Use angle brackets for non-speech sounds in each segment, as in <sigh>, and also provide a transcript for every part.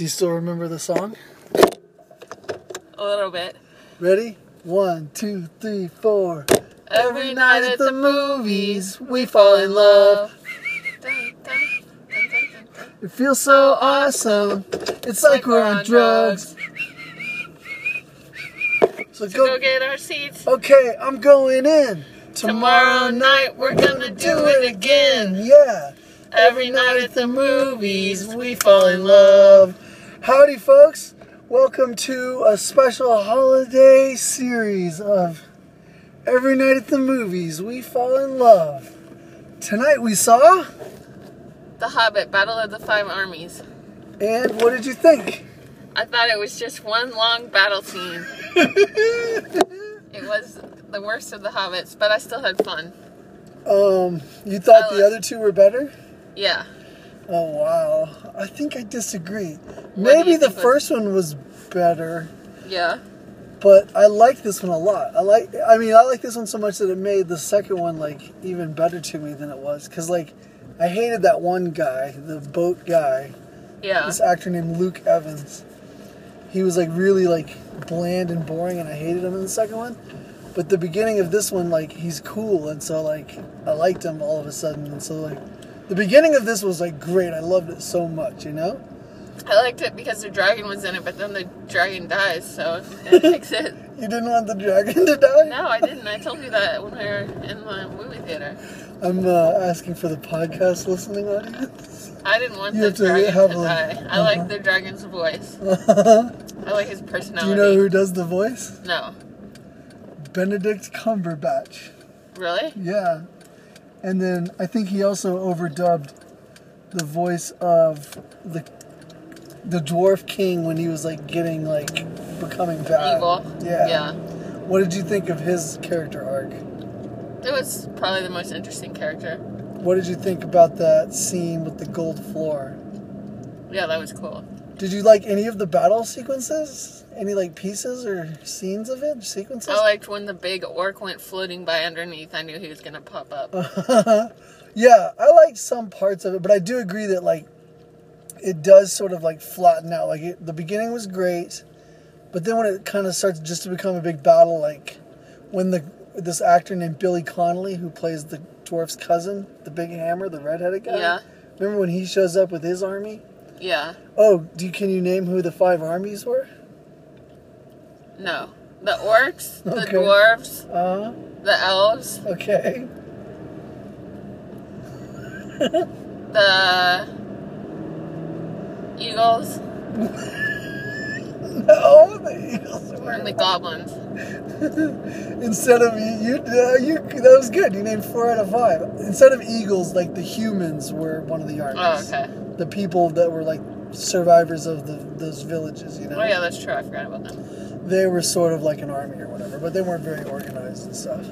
Do you still remember the song? A little bit. Ready? One, two, three, four. Every night at the movies, we fall in love. <laughs> It feels so awesome. It's like we're on drugs. So So go go. get our seats. Okay, I'm going in. Tomorrow night we're gonna do it again. Yeah. Every night at the movies, we fall in love. Howdy, folks. Welcome to a special holiday series of Every Night at the Movies, We Fall in Love. Tonight we saw, The Hobbit, Battle of the Five Armies. and what did you think? I thought it was just one long battle scene. <laughs> It was the worst of the Hobbits, but I still had fun. Um, you thought I the other two were better? Yeah. Oh wow. I think I disagree. Maybe the first one was better, Yeah. but I like this one a lot. I like I mean, I like this one so much that it made the second one like even better to me than it was cuz like I hated that one guy, the boat guy, Yeah. this actor named Luke Evans. He was like really like bland and boring and I hated him in the second one. But the beginning of this one like he's cool and so like I liked him all of a sudden and so like the beginning of this was like great. I loved it so much, you know? I liked it because the dragon was in it, but then the dragon dies, so it makes <laughs> it. You didn't want the dragon to die? No, I didn't. I told you that when we were in the movie theater. I'm uh, asking for the podcast listening audience. I didn't want You the to dragon have to die. I uh-huh. like the dragon's voice. Do <laughs> I like his personality. Do you know who does the voice? No. Benedict Cumberbatch. Really? Yeah. And then I think he also overdubbed the voice of the the dwarf king when he was like getting like becoming bad. Evil. Yeah. Yeah. What did you think of his character arc? It was probably the most interesting character. What did you think about that scene with the gold floor? Yeah, that was cool. Did you like any of the battle sequences? Any like pieces or scenes of it? Sequences? I liked when the big orc went floating by underneath. I knew he was gonna pop up. <laughs> yeah, I liked some parts of it, but I do agree that like it does sort of like flatten out. Like it, the beginning was great, but then when it kind of starts just to become a big battle, like when the this actor named Billy Connolly who plays the dwarf's cousin, the big hammer, the redheaded guy. Yeah. Remember when he shows up with his army? Yeah. Oh, do you, can you name who the five armies were? No. The orcs, the Okay. dwarves, Uh the elves. Okay. the eagles, <laughs> No, the Eagles were and the goblins. <laughs> Instead of you, you, uh, you, that was good. You named four out of five. Instead of eagles, like the humans were one of the armies. Oh, okay. The people that were like survivors of the those villages, you know. Oh yeah, that's true. I forgot about them. They were sort of like an army or whatever, but they weren't very organized and stuff.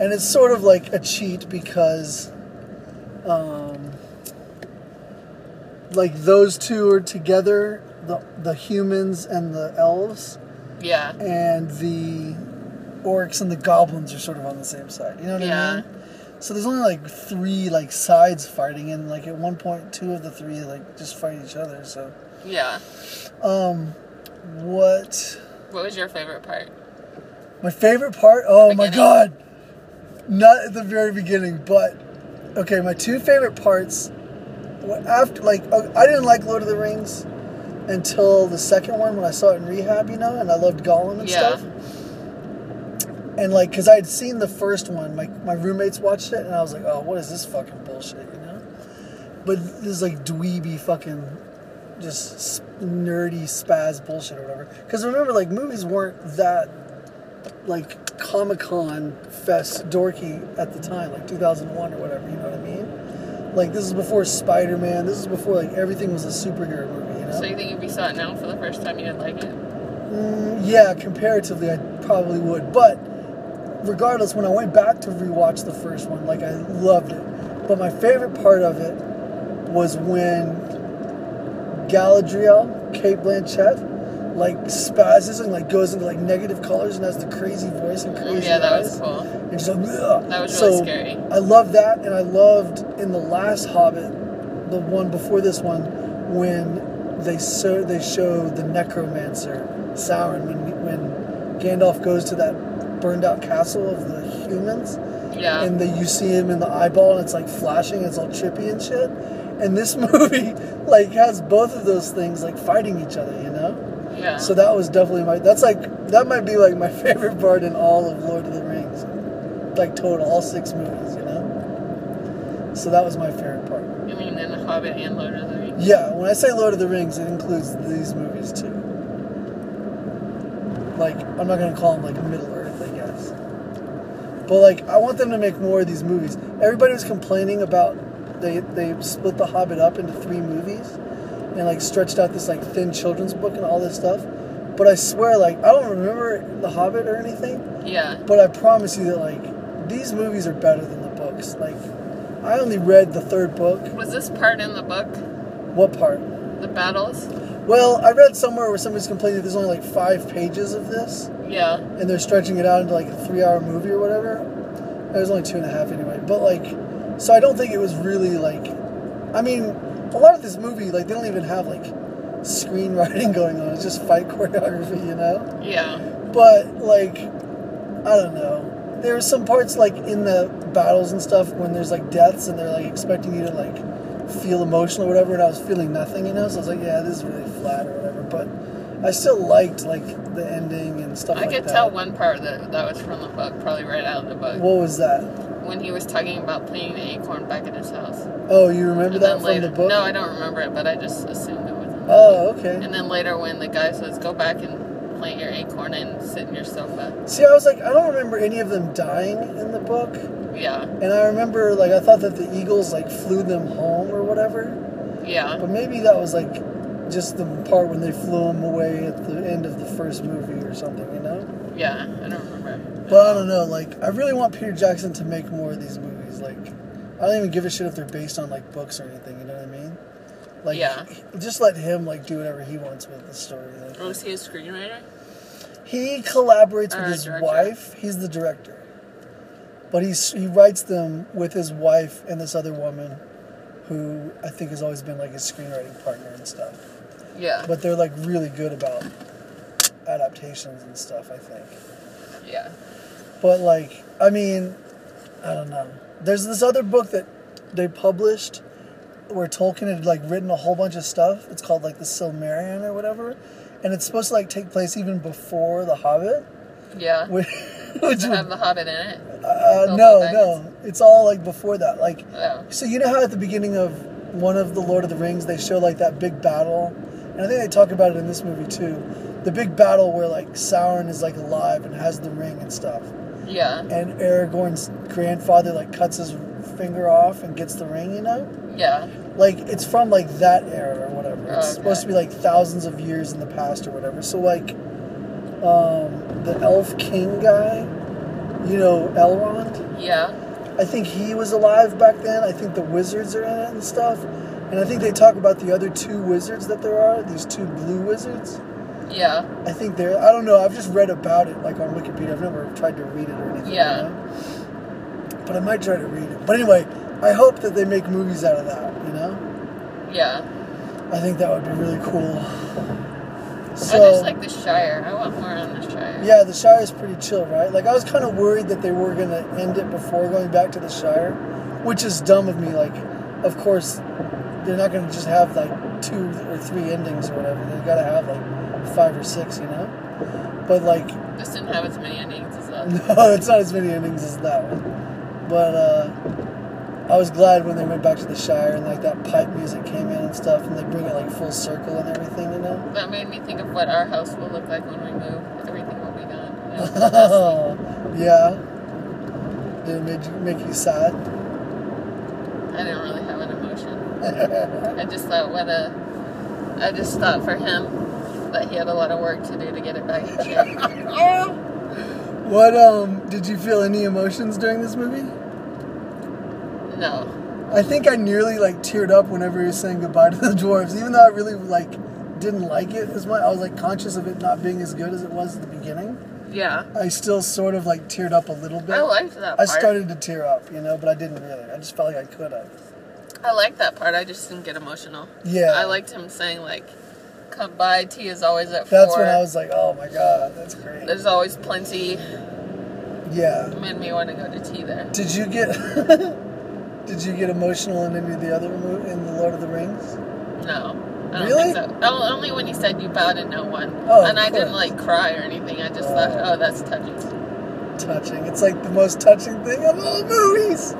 And it's sort of like a cheat because, um, like those two are together, the the humans and the elves Yeah. and the orcs and the goblins are sort of on the same side. You know what I Yeah. mean? So there's only like three like sides fighting, and like at one point, two of the three like just fight each other. So, Yeah. um, what What was your favorite part? my favorite part? Oh my god! Not at the very beginning, but okay. My two favorite parts. were After like I didn't like Lord of the Rings until the second one when I saw it in rehab, you know, and I loved Gollum and Yeah. stuff. And like because i had seen the first one my, my roommates watched it and i was like oh what is this fucking bullshit you know but this is like dweeby fucking just nerdy spaz bullshit or whatever because remember like movies weren't that like comic-con fest dorky at the time like 2001 or whatever you know what i mean like this is before spider-man this is before like everything was a superhero movie you know So you think if you saw it now for the first time, you'd like it? Mm, yeah, comparatively, I probably would. But regardless, when I went back to rewatch the first one, like I loved it. But my favorite part of it was when Galadriel, Cate Blanchett, like spazzes and like goes into like negative colors and has the crazy voice and crazy yeah, that eyes. was cool. And she's like, "Ugh." That was so really scary. I loved that, and I loved in the last Hobbit, the one before this one, when they show they show the necromancer Sauron when when Gandalf goes to that burned out castle of the humans, Yeah. and then you see him in the eyeball and it's like flashing, it's all trippy and shit. And this <laughs> movie like has both of those things like fighting each other, you know. yeah. So that was definitely my. That's like that might be like my <laughs> favorite part in all of Lord of the Rings, like total all six movies, you know. So that was my favorite part. you mean in The Hobbit and Lord of the Rings? Yeah, when I say Lord of the Rings, it includes these movies too. Like I'm not gonna call them like Middle Earth. But like I want them to make more of these movies. Everybody was complaining about they they split The Hobbit up into three movies and like stretched out this like thin children's book and all this stuff. But I swear, like I don't remember The Hobbit or anything. Yeah. But I promise you that like these movies are better than the books. Like I only read the third book. Was this part in the book? What part? The battles? Well, I read somewhere where somebody's complaining that there's only like five pages of this, Yeah. and they're stretching it out into like a three-hour movie or whatever. It was only two and a half anyway. But like, so I don't think it was really like. I mean, a lot of this movie, like, they don't even have like screenwriting <laughs> going on. It's just fight choreography, you know. Yeah. But like, I don't know. There are some parts like in the battles and stuff when there's like deaths and they're like expecting you to like feel emotional or whatever, and I was feeling nothing, you know. So I was like, yeah, this is really flat or whatever. But I still liked like the ending and stuff I like could that. tell one part that that was from the book, probably right out of the book, What was that? when he was talking about putting the acorn back in his house. Oh, you remember And that from later, the book? no, I don't remember it, but I just assumed it was. Oh, okay. And then later, when the guy says, "Go back and plant your acorn and sit in your sofa," See, I was like, I don't remember any of them dying in the book, yeah, and I remember like I thought that the eagles like flew them home or whatever. yeah, But maybe that was like just the part when they flew them away at the end of the first movie or something, you know? yeah. I don't remember. But I don't know, like I really want Peter Jackson to make more of these movies. Like I don't even give a shit if they're based on like books or anything, you know what I mean? Like Yeah. just let him like do whatever he wants with the story. Like, oh, Was he a screenwriter? he collaborates with his director. wife. He's the director. But he's he writes them with his wife and this other woman who I think has always been like his screenwriting partner and stuff. Yeah, but they're like really good about adaptations and stuff i think. Yeah, but like i mean i don't know. There's this other book that they published where tolkien had like written a whole bunch of stuff. It's called like the silmarillion or whatever. And it's supposed to like take place even before the hobbit. Yeah. <laughs> which, which would, have the Hobbit in it? Uh, no no it's all like before that like Oh, So you know how at the beginning of one of the Lord of the Rings they show like that big battle, and I think they talk about it in this movie too. The big battle where like Sauron is like alive and has the ring and stuff, yeah, and Aragorn's grandfather like cuts his finger off and gets the ring. You know, yeah, like it's from like that era or whatever. It's Okay. supposed to be like thousands of years in the past or whatever. So like, um, the Elf King guy, you know Elrond. yeah, I think he was alive back then. I think the wizards are in it and stuff. And I think they talk about the other two wizards that there are, these two blue wizards. yeah, I think they're, I don't know, I've just read about it like on Wikipedia. I've never tried to read it or anything. Yeah. You know? But I might try to read it. But anyway, I hope that they make movies out of that, you know? yeah. I think that would be really cool. I So, just like the Shire. I want more on the Shire. yeah, the Shire is pretty chill, right? Like, I was kind of worried that they were going to end it before going back to the Shire, which is dumb of me. Like, of course, they're not going to just have like two or three endings or whatever. They got to have like five or six, you know? But, like, This didn't have as many endings as that. <laughs> no, it's not as many endings as that one. But, uh, I was glad when they went back to the Shire and like that pipe music came in and stuff, and they bring it like full circle and everything, you know? That made me think of what our house will look like when we move. Everything will be gone. You know, yeah. Did it make you, make you sad? I didn't really have an emotion. <laughs> I just thought what a. I just thought for him that he had a lot of work to do to get it back in shape. <laughs> What um did you feel any emotions during this movie? No. I think I nearly like teared up whenever he was saying goodbye to the <laughs> dwarves, even though I really like didn't like it as much. I was like conscious of it not being as good as it was at the beginning. Yeah. I still sort of like teared up a little bit. I liked that I started to tear up, you know, but I didn't really. I just felt like I could have. I like that part. I just didn't get emotional. Yeah. I liked him saying like, "Come by, tea is always at That's four. when I was like, oh my god, that's great. There's always plenty. Yeah. Made me want to go to tea there. Did you get <laughs> Did you get emotional in any of the other mo- in the Lord of the Rings? No. I don't Really? think so. Oh, only when he said you bow to no one. Oh, and I didn't like cry or anything. I just Oh. thought, oh, that's touching. Touching. It's like the most touching thing of all movies.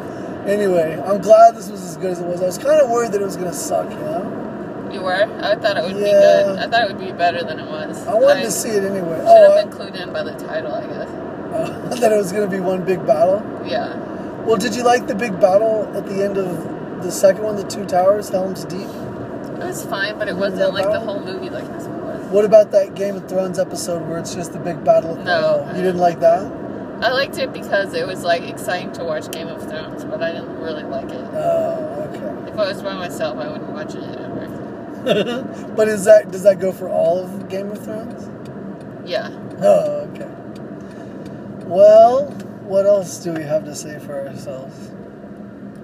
Anyway, I'm glad this was as good as it was. I was kind of worried that it was gonna suck, you know. You were? I thought it would be good. I thought it would be better than it was. I wanted to see it anyway. Should Oh, have been clued in by the title, I guess. <laughs> I, that it was gonna be one big battle. Yeah. Well, did you like the big battle at the end of the second one, the Two Towers, Helm's Deep? It was fine, but it wasn't like the whole movie like this one was. What about that Game of Thrones episode where it's just the big battle? At the No. you didn't like that. I liked it because it was like exciting to watch Game of Thrones, but I didn't really like it. Oh, okay. If I was by myself, I wouldn't watch it ever. <laughs> but is that does that go for all of Game of Thrones? Yeah. Oh, okay. Well, what else do we have to say for ourselves?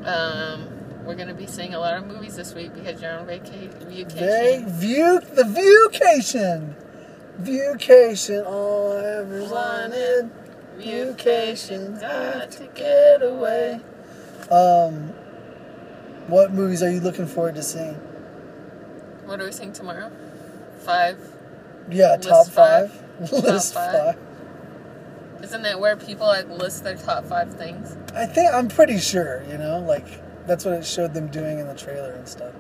Um, we're gonna be seeing a lot of movies this week because you're on vacation. They vacation. view the viewcation, viewcation. All I ever wanted, viewcation. Got to get away. Um, what movies are you looking forward to seeing? What are we seeing tomorrow? Five. Yeah, top five. five. <laughs> List five. five. Isn't it where people like list their top five things? I think I'm pretty sure. You know, like that's what it showed them doing in the trailer and stuff.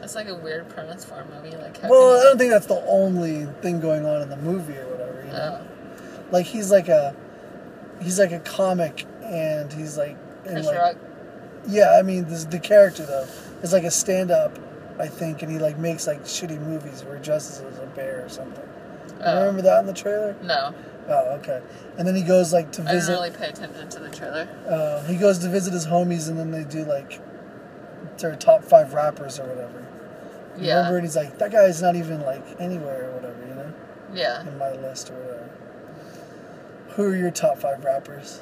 That's like a weird premise for a movie. Like, Well, I don't think that's the only thing going on in the movie or whatever. You know, oh, like he's like a he's like a comic, and he's like, and Chris like Rock. yeah. I mean, this, the character though is like a stand-up, I think, and he like makes like shitty movies where he dresses as a bear or something. Oh. remember that in the trailer? No, Oh, okay. And then he goes like to I didn't visit. really pay attention to the trailer. Uh, he goes to visit his homies, and then they do like their top five rappers or whatever. You Yeah. Remember, and he's like, that guy's not even like anywhere or whatever, you know, Yeah. in my list or whatever. Who are your top five rappers?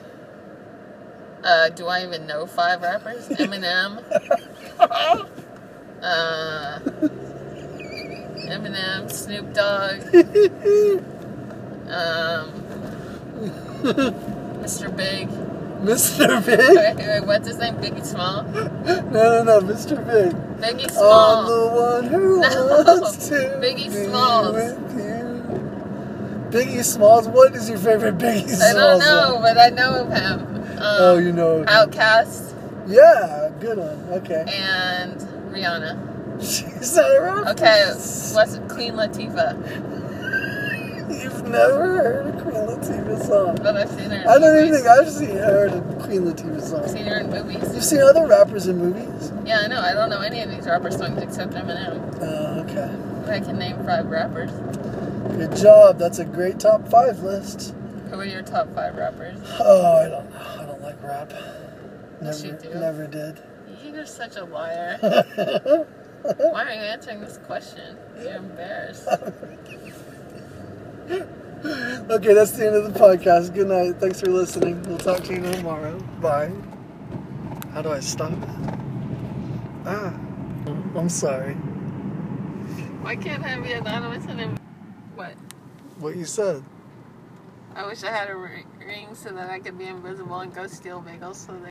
Uh, do I even know five rappers? <laughs> Eminem. uh, Eminem, Snoop Dogg, <laughs> um, <laughs> Mr. Big. Mr. Big? Wait, wait, what's his name? Biggie Small. No, no, no, Mr. Big. Biggie I'm the one who <laughs> No, wants to Biggie be Smalls. with you. Biggie Smalls. What is your favorite Biggie Smalls? I don't know, song? but I know of him. Um, Oh, you know. OutKast Yeah, good one. Okay. and Rihanna. <laughs> She's not around. Okay, what's Queen Latifah? You've never heard a Queen Latifah song. But I've seen her. In I don't even think I've seen heard a Queen Latifah song. I've seen her in movies. You've seen other rappers in movies? Yeah, I know. I don't know any of these rapper songs except Eminem. Oh, okay. But I can name five rappers. Good job. That's a great top five list. Who are your top five rappers? Oh, I don't know. I don't like rap. Yes, Never, you do. never did. You're such a liar. <laughs> Why are you answering this question? You're embarrassed. <laughs> <laughs> Okay, that's the end of the podcast. Good night. Thanks for listening. We'll talk to you tomorrow. Bye. How do I stop it? Ah, I'm sorry. Why can't I be anonymous and what? What you said. I wish I had a ring so that I could be invisible and go steal bagels so they